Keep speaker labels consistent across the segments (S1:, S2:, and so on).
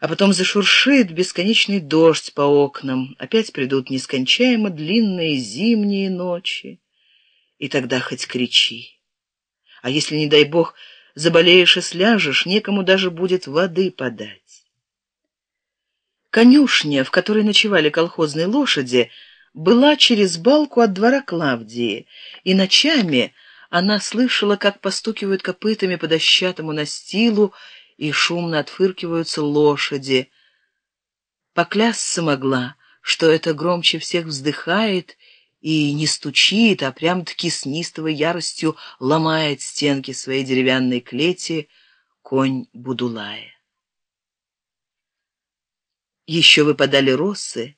S1: а потом зашуршит бесконечный дождь по окнам, опять придут нескончаемо длинные зимние ночи, и тогда хоть кричи. А если, не дай бог, заболеешь и сляжешь, некому даже будет воды подать. Конюшня, в которой ночевали колхозные лошади, была через балку от двора Клавдии, и ночами она слышала, как постукивают копытами по дощатому настилу и шумно отфыркиваются лошади. Поклясться могла, что это громче всех вздыхает и не стучит, а прям-таки с нистовой яростью ломает стенки своей деревянной клети конь Будулая. Еще выпадали росы,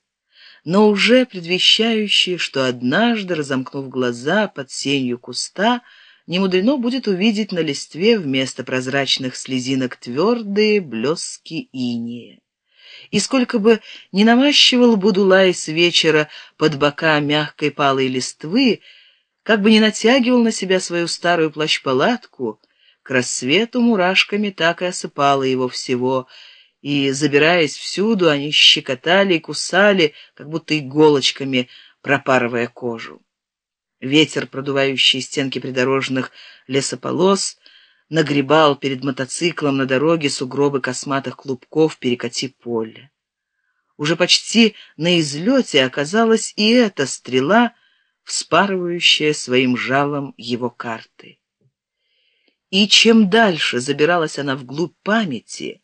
S1: но уже предвещающие, что однажды, разомкнув глаза под сенью куста, немудрено будет увидеть на листве вместо прозрачных слезинок твердые блески иния. И сколько бы ни намащивал Будулай с вечера под бока мягкой палой листвы, как бы ни натягивал на себя свою старую плащ-палатку, к рассвету мурашками так и осыпало его всего, и, забираясь всюду, они щекотали и кусали, как будто иголочками пропарывая кожу. Ветер, продувающий стенки придорожных лесополос, нагребал перед мотоциклом на дороге сугробы косматых клубков перекати поля. Уже почти на излете оказалась и эта стрела, вспарывающая своим жалом его карты. И чем дальше забиралась она вглубь памяти,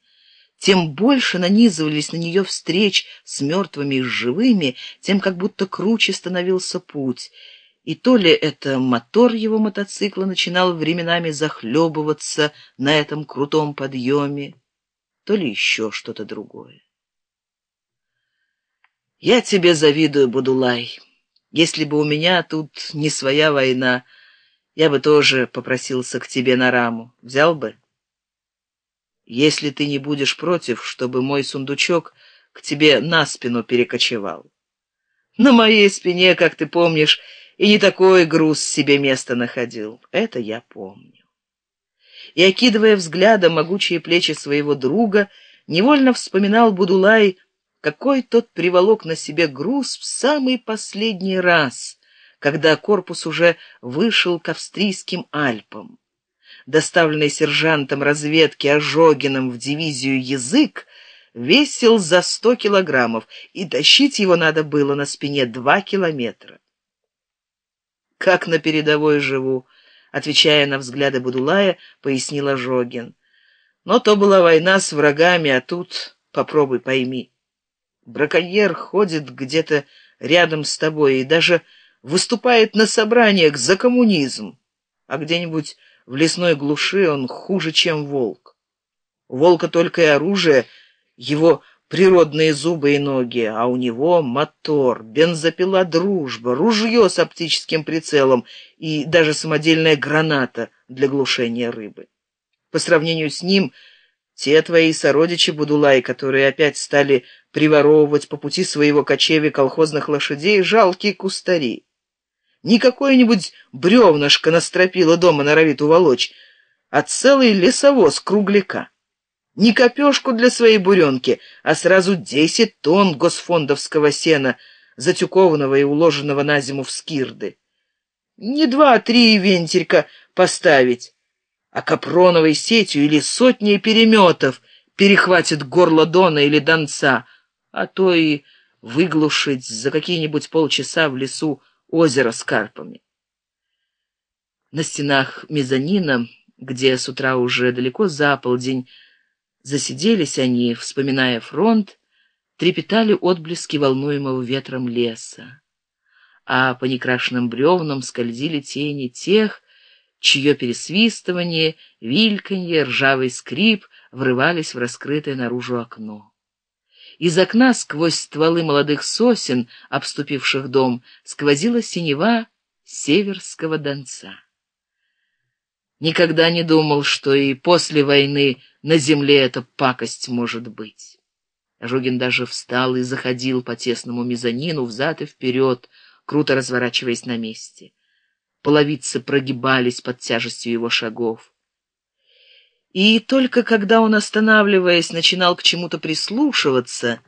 S1: тем больше нанизывались на нее встреч с мертвыми и с живыми, тем как будто круче становился путь — и то ли это мотор его мотоцикла начинал временами захлебываться на этом крутом подъеме, то ли еще что-то другое. «Я тебе завидую, Будулай. Если бы у меня тут не своя война, я бы тоже попросился к тебе на раму. Взял бы?» «Если ты не будешь против, чтобы мой сундучок к тебе на спину перекочевал». «На моей спине, как ты помнишь, и не такой груз себе место находил. Это я помню. И, окидывая взглядом могучие плечи своего друга, невольно вспоминал Будулай, какой тот приволок на себе груз в самый последний раз, когда корпус уже вышел к австрийским Альпам. Доставленный сержантом разведки Ожогиным в дивизию «Язык» весил за сто килограммов, и тащить его надо было на спине два километра как на передовой живу, отвечая на взгляды Будулая, пояснила Жогин. Но то была война с врагами, а тут попробуй пойми. Браконьер ходит где-то рядом с тобой и даже выступает на собраниях за коммунизм, а где-нибудь в лесной глуши он хуже, чем волк. Волка только и оружие, его природные зубы и ноги, а у него мотор, бензопила «Дружба», ружье с оптическим прицелом и даже самодельная граната для глушения рыбы. По сравнению с ним, те твои сородичи Будулай, которые опять стали приворовывать по пути своего кочевья колхозных лошадей, жалкие кустари. Не какое-нибудь бревнышко настропило дома норовит уволочь, а целый лесовоз кругляка не копешку для своей буренки, а сразу десять тонн госфондовского сена, затюкованного и уложенного на зиму в скирды. Не два-три вентилька поставить, а капроновой сетью или сотней переметов перехватит горло Дона или Донца, а то и выглушить за какие-нибудь полчаса в лесу озеро с карпами. На стенах мезонина, где с утра уже далеко за полдень, Засиделись они, вспоминая фронт, трепетали отблески волнуемого ветром леса, а по некрашенным бревнам скользили тени тех, чье пересвистывание, вильканье, ржавый скрип врывались в раскрытое наружу окно. Из окна сквозь стволы молодых сосен, обступивших дом, сквозила синева северского донца. Никогда не думал, что и после войны на земле эта пакость может быть. Жугин даже встал и заходил по тесному мезонину взад и вперед, круто разворачиваясь на месте. Половицы прогибались под тяжестью его шагов. И только когда он, останавливаясь, начинал к чему-то прислушиваться,